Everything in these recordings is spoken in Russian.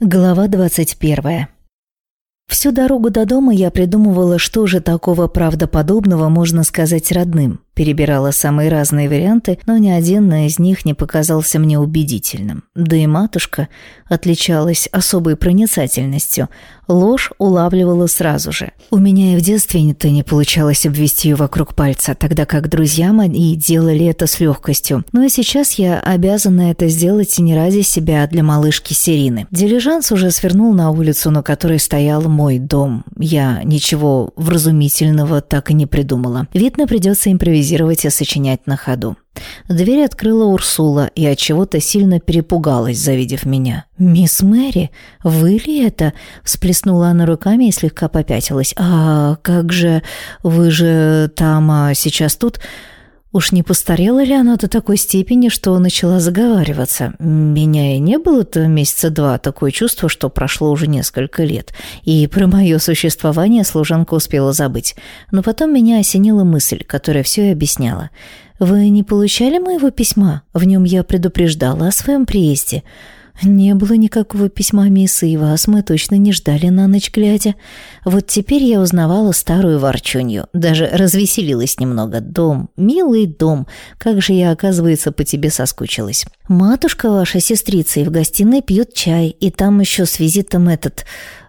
Глава 21. Всю дорогу до дома я придумывала, что же такого правдоподобного можно сказать родным. Перебирала самые разные варианты, но ни один из них не показался мне убедительным. Да и матушка отличалась особой проницательностью. Ложь улавливала сразу же. У меня и в детстве-то не получалось обвести ее вокруг пальца, тогда как друзья мои делали это с легкостью. Но и сейчас я обязана это сделать не ради себя, а для малышки Сирины. Дилижанс уже свернул на улицу, на которой стоял мой дом. Я ничего вразумительного так и не придумала. Видно, придется импровизировать импровизировать и сочинять на ходу. Дверь открыла Урсула и от чего-то сильно перепугалась, завидев меня. «Мисс Мэри, вы ли это?» – всплеснула она руками и слегка попятилась. «А как же... Вы же там, а сейчас тут...» Уж не постарела ли она до такой степени, что начала заговариваться? Меня и не было-то месяца два, такое чувство, что прошло уже несколько лет. И про мое существование служанка успела забыть. Но потом меня осенила мысль, которая все и объясняла. «Вы не получали моего письма? В нем я предупреждала о своем приезде». Не было никакого письма мисс, и вас мы точно не ждали на ночь глядя. Вот теперь я узнавала старую ворчунью, даже развеселилась немного. Дом, милый дом, как же я, оказывается, по тебе соскучилась. Матушка ваша сестрица и в гостиной пьет чай, и там еще с визитом этот...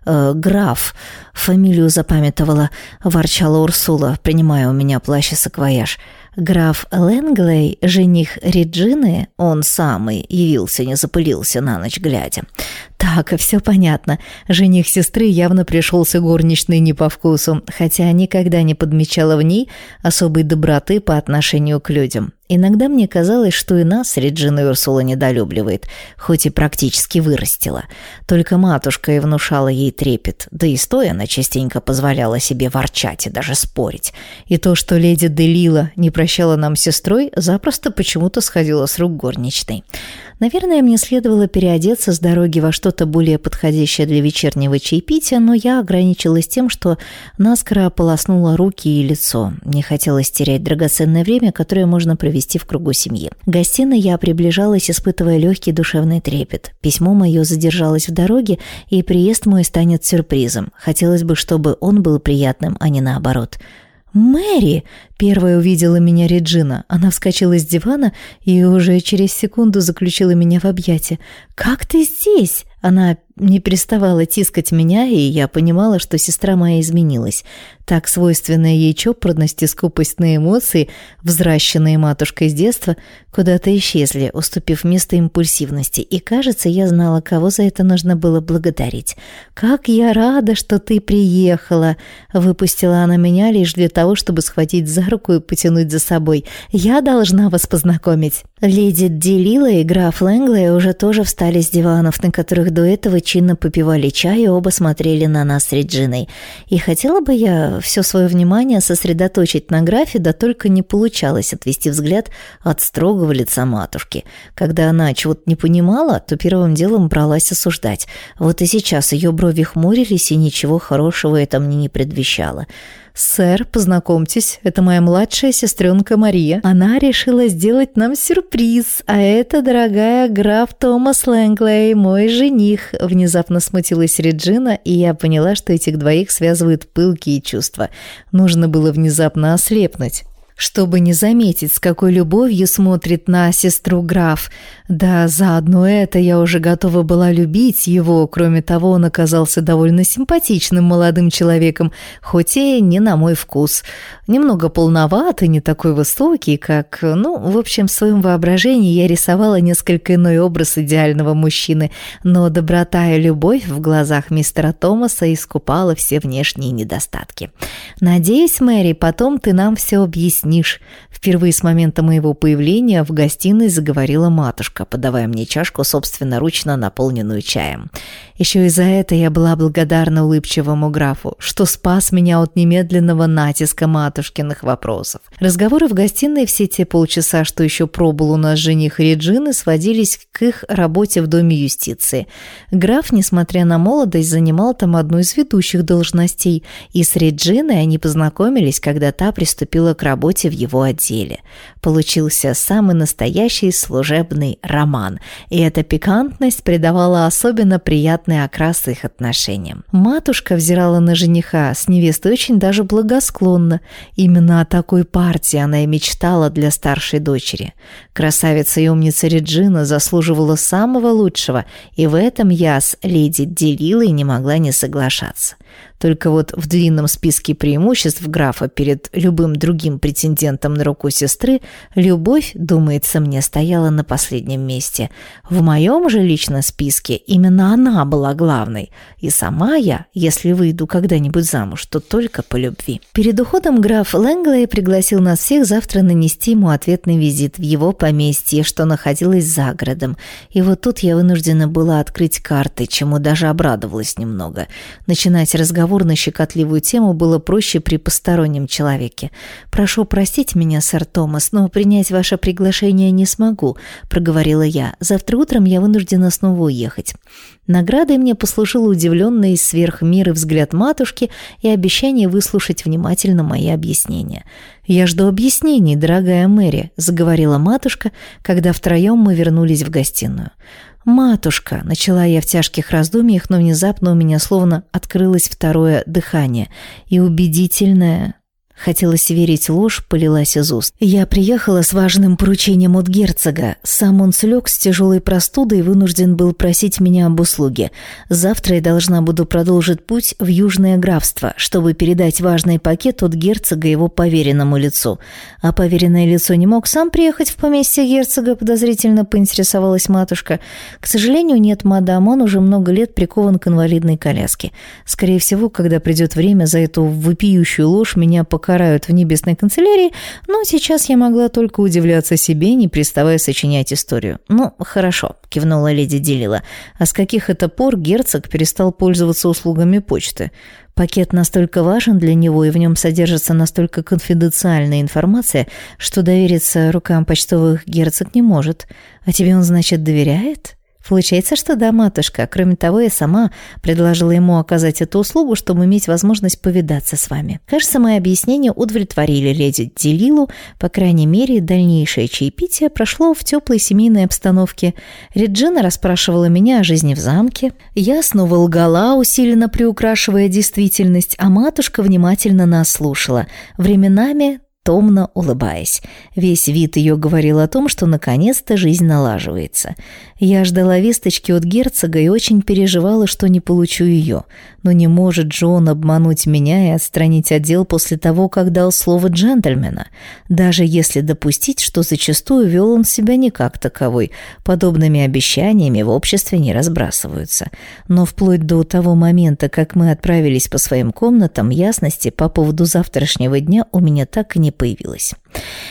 Э, граф, фамилию запамятовала, ворчала Урсула, принимая у меня плащ и саквояж. Граф Ленглей, жених Реджины, он самый, явился, не запылился на ночь глядя. Так, все понятно. Жених сестры явно пришелся горничной не по вкусу, хотя никогда не подмечала в ней особой доброты по отношению к людям. Иногда мне казалось, что и нас Реджина Урсула недолюбливает, хоть и практически вырастила. Только матушка и внушала ей трепет, да и стоя она частенько позволяла себе ворчать и даже спорить. И то, что леди Делила не прощала нам с сестрой, запросто почему-то сходило с рук горничной. Наверное, мне следовало переодеться с дороги во что-то более подходящее для вечернего чаепития, но я ограничилась тем, что наскоро ополоснула руки и лицо. Не хотелось терять драгоценное время, которое можно провести в кругу семьи. К гостиной я приближалась, испытывая легкий душевный трепет. Письмо мое задержалось в дороге, и приезд мой станет сюрпризом. Хотелось бы, чтобы он был приятным, а не наоборот. «Мэри!» – первая увидела меня Реджина. Она вскочила с дивана и уже через секунду заключила меня в объятия. «Как ты здесь?» Она не переставала тискать меня, и я понимала, что сестра моя изменилась. Так свойственная ей чопорность и скупость на эмоции, взращенные матушкой с детства, куда-то исчезли, уступив место импульсивности. И, кажется, я знала, кого за это нужно было благодарить. «Как я рада, что ты приехала!» Выпустила она меня лишь для того, чтобы схватить за руку и потянуть за собой. «Я должна вас познакомить!» Леди Делила и граф Лэнглey уже тоже встали с диванов, на которых до этого чинно попивали чай и оба смотрели на нас с Реджиной. И хотела бы я все свое внимание сосредоточить на графе, да только не получалось отвести взгляд от строгого лица матушки. Когда она чего-то не понимала, то первым делом бралась осуждать. Вот и сейчас ее брови хмурились, и ничего хорошего это мне не предвещало. «Сэр, познакомьтесь, это моя младшая сестренка Мария. Она решила сделать нам сюрприз, а это, дорогая граф Томас Лэнглей, мой жених». Внезапно смутилась Реджина, и я поняла, что этих двоих связывают пылкие чувства. Нужно было внезапно ослепнуть чтобы не заметить, с какой любовью смотрит на сестру граф. Да, заодно это я уже готова была любить его, кроме того, он оказался довольно симпатичным молодым человеком, хоть и не на мой вкус. Немного полноват и не такой высокий, как... Ну, в общем, в своем воображении я рисовала несколько иной образ идеального мужчины, но доброта и любовь в глазах мистера Томаса искупала все внешние недостатки. «Надеюсь, Мэри, потом ты нам все объяснишь объяснишь». Впервые с момента моего появления в гостиной заговорила матушка, подавая мне чашку собственноручно наполненную чаем. Еще и за это я была благодарна улыбчивому графу, что спас меня от немедленного натиска матушкиных вопросов. Разговоры в гостиной все те полчаса, что еще пробыл у нас жених Реджины, сводились к их работе в Доме юстиции. Граф, несмотря на молодость, занимал там одну из ведущих должностей, и с Реджиной они познакомились, когда та приступила к работе работе в его отделе. Получился самый настоящий служебный роман, и эта пикантность придавала особенно приятный окрас их отношениям. Матушка взирала на жениха с невестой очень даже благосклонно. Именно о такой партии она и мечтала для старшей дочери. Красавица и умница Реджина заслуживала самого лучшего, и в этом я с леди Делилой не могла не соглашаться. Только вот в длинном списке преимуществ графа перед любым другим претендентом на руку сестры любовь, думается мне, стояла на последнем месте. В моем же личном списке именно она была главной. И сама я, если выйду когда-нибудь замуж, то только по любви. Перед уходом граф Лэнглей пригласил нас всех завтра нанести ему ответный визит в его поместье, что находилось за городом. И вот тут я вынуждена была открыть карты, чему даже обрадовалась немного. Начинать разговор на щекотливую тему было проще при постороннем человеке. «Прошу простить меня, сэр Томас, но принять ваше приглашение не смогу», — проговорила я. «Завтра утром я вынуждена снова уехать». Наградой мне послужил удивленный сверх меры взгляд матушки и обещание выслушать внимательно мои объяснения. «Я жду объяснений, дорогая Мэри», — заговорила матушка, когда втроем мы вернулись в гостиную. «Матушка!» – начала я в тяжких раздумьях, но внезапно у меня словно открылось второе дыхание и убедительное Хотелось верить, ложь полилась из уст. Я приехала с важным поручением от герцога. Сам он слег с тяжелой простудой и вынужден был просить меня об услуге. Завтра я должна буду продолжить путь в Южное графство, чтобы передать важный пакет от герцога его поверенному лицу. А поверенное лицо не мог сам приехать в поместье герцога, подозрительно поинтересовалась матушка. К сожалению, нет, мадам, он уже много лет прикован к инвалидной коляске. Скорее всего, когда придет время за эту вопиющую ложь, меня покажут карают в небесной канцелярии, но сейчас я могла только удивляться себе, не приставая сочинять историю. «Ну, хорошо», — кивнула леди Делила. «А с каких это пор герцог перестал пользоваться услугами почты? Пакет настолько важен для него, и в нем содержится настолько конфиденциальная информация, что довериться рукам почтовых герцог не может. А тебе он, значит, доверяет?» Получается, что да, матушка. Кроме того, я сама предложила ему оказать эту услугу, чтобы иметь возможность повидаться с вами. Кажется, мои объяснения удовлетворили леди Делилу. По крайней мере, дальнейшее чаепитие прошло в теплой семейной обстановке. Реджина расспрашивала меня о жизни в замке. Я снова лгала, усиленно приукрашивая действительность, а матушка внимательно нас слушала. Временами томно улыбаясь. Весь вид ее говорил о том, что наконец-то жизнь налаживается. Я ждала весточки от герцога и очень переживала, что не получу ее. Но не может Джон обмануть меня и отстранить отдел после того, как дал слово джентльмена. Даже если допустить, что зачастую вел он себя не как таковой, подобными обещаниями в обществе не разбрасываются. Но вплоть до того момента, как мы отправились по своим комнатам, ясности по поводу завтрашнего дня у меня так и не появилась.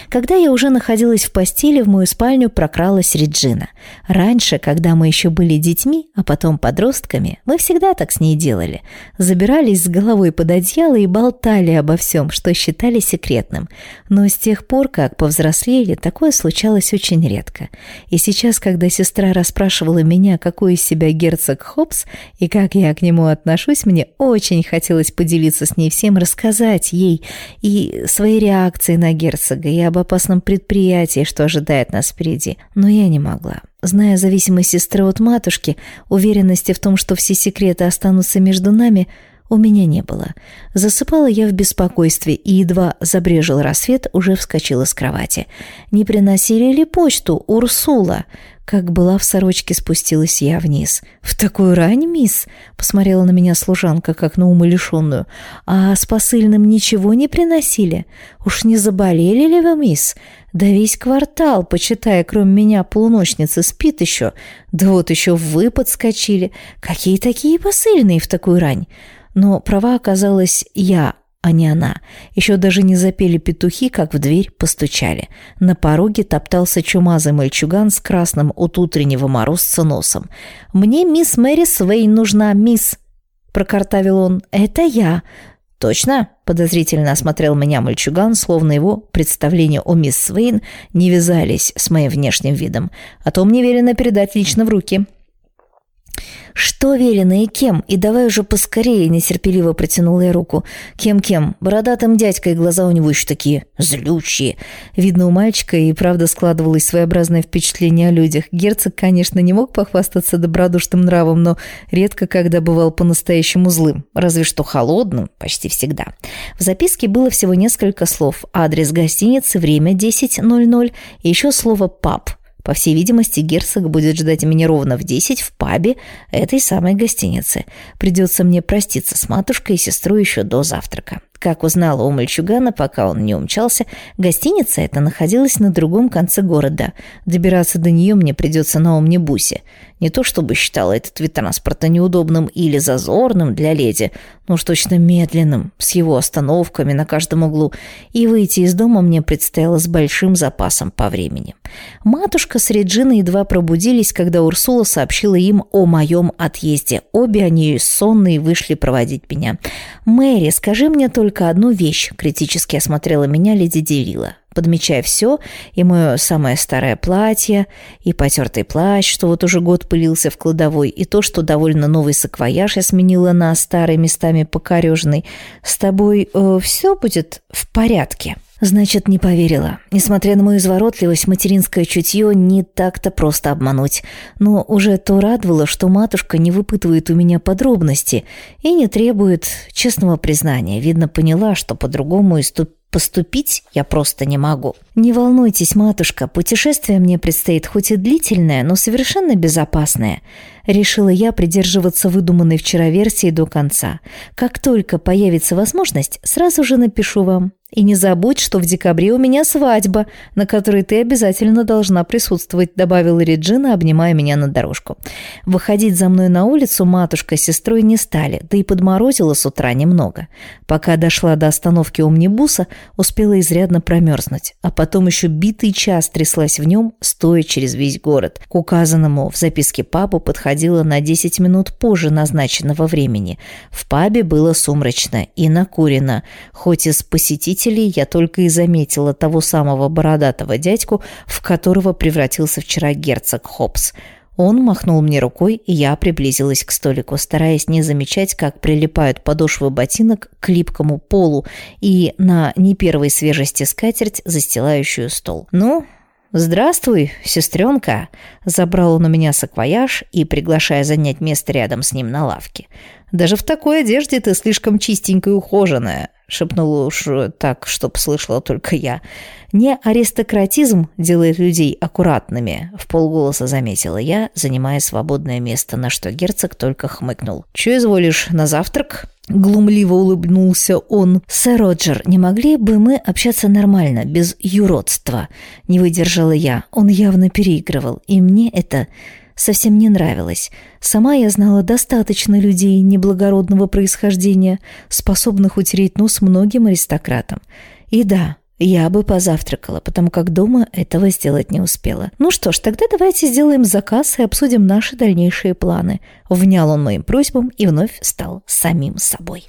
Когда я уже находилась в постели, в мою спальню прокралась Реджина. Раньше, когда мы еще были детьми, а потом подростками, мы всегда так с ней делали. Забирались с головой под одеяло и болтали обо всем, что считали секретным. Но с тех пор, как повзрослели, такое случалось очень редко. И сейчас, когда сестра расспрашивала меня, какой из себя герцог Хопс и как я к нему отношусь, мне очень хотелось поделиться с ней всем, рассказать ей и свои реакции на герцога, и об опасном предприятии, что ожидает нас впереди. Но я не могла. Зная зависимость сестры от матушки, уверенности в том, что все секреты останутся между нами, у меня не было. Засыпала я в беспокойстве и едва забрежил рассвет, уже вскочила с кровати. Не приносили ли почту, Урсула? Как была в сорочке, спустилась я вниз. «В такую рань, мисс?» — посмотрела на меня служанка, как на умалишенную. «А с посыльным ничего не приносили? Уж не заболели ли вы, мисс? Да весь квартал, почитая, кроме меня, полуночницы, спит еще. Да вот еще вы подскочили. Какие такие посыльные в такую рань?» Но права оказалась я, а не она. Еще даже не запели петухи, как в дверь постучали. На пороге топтался чумазый мальчуган с красным от утреннего морозца носом. «Мне мисс Мэри Свейн нужна, мисс!» – прокартавил он. «Это я!» «Точно?» – подозрительно осмотрел меня мальчуган, словно его представления о мисс Свейн не вязались с моим внешним видом. «А то мне велено передать лично в руки». «Что велено и кем? И давай уже поскорее!» – нетерпеливо протянула я руку. «Кем-кем? Бородатым дядькой глаза у него еще такие злющие». Видно, у мальчика и правда складывалось своеобразное впечатление о людях. Герцог, конечно, не мог похвастаться добродушным нравом, но редко когда бывал по-настоящему злым. Разве что холодным, почти всегда. В записке было всего несколько слов. Адрес гостиницы, время 10.00 и еще слово «паб». По всей видимости, герцог будет ждать меня ровно в 10 в пабе этой самой гостиницы. Придется мне проститься с матушкой и сестрой еще до завтрака. Как узнала у мальчугана, пока он не умчался, гостиница эта находилась на другом конце города. Добираться до нее мне придется на омнибусе. Не то чтобы считала этот вид транспорта неудобным или зазорным для леди, но уж точно медленным, с его остановками на каждом углу, и выйти из дома мне предстояло с большим запасом по времени. Матушка с Реджиной едва пробудились, когда Урсула сообщила им о моем отъезде. Обе они сонные вышли проводить меня. «Мэри, скажи мне только одну вещь», — критически осмотрела меня леди Девила подмечая все, и мое самое старое платье, и потертый плащ, что вот уже год пылился в кладовой, и то, что довольно новый саквояж я сменила на старый местами покорежный. С тобой э, все будет в порядке?» Значит, не поверила. Несмотря на мою изворотливость, материнское чутье не так-то просто обмануть. Но уже то радовало, что матушка не выпытывает у меня подробности и не требует честного признания. Видно, поняла, что по-другому и ступ Поступить я просто не могу. Не волнуйтесь, матушка, путешествие мне предстоит хоть и длительное, но совершенно безопасное. Решила я придерживаться выдуманной вчера версии до конца. Как только появится возможность, сразу же напишу вам. И не забудь, что в декабре у меня свадьба, на которой ты обязательно должна присутствовать», добавила Реджина, обнимая меня на дорожку. Выходить за мной на улицу матушка с сестрой не стали, да и подморозило с утра немного. Пока дошла до остановки омнибуса, успела изрядно промерзнуть, а потом еще битый час тряслась в нем, стоя через весь город. К указанному в записке папу подходила на 10 минут позже назначенного времени. В пабе было сумрачно и накурено, хоть из посетителей я только и заметила того самого бородатого дядьку, в которого превратился вчера герцог Хопс. Он махнул мне рукой, и я приблизилась к столику, стараясь не замечать, как прилипают подошвы ботинок к липкому полу и на не первой свежести скатерть, застилающую стол. «Ну, «Здравствуй, сестренка!» Забрал он у меня саквояж и, приглашая занять место рядом с ним на лавке. «Даже в такой одежде ты слишком чистенькая и ухоженная шепнула уж так, чтоб слышала только я. «Не аристократизм делает людей аккуратными», — в полголоса заметила я, занимая свободное место, на что герцог только хмыкнул. «Чё изволишь, на завтрак?» Глумливо улыбнулся он. «Сэр Роджер, не могли бы мы общаться нормально, без юродства?» Не выдержала я. Он явно переигрывал, и мне это совсем не нравилось. Сама я знала достаточно людей неблагородного происхождения, способных утереть нос многим аристократам. И да, я бы позавтракала, потому как дома этого сделать не успела. Ну что ж, тогда давайте сделаем заказ и обсудим наши дальнейшие планы. Внял он моим просьбам и вновь стал самим собой.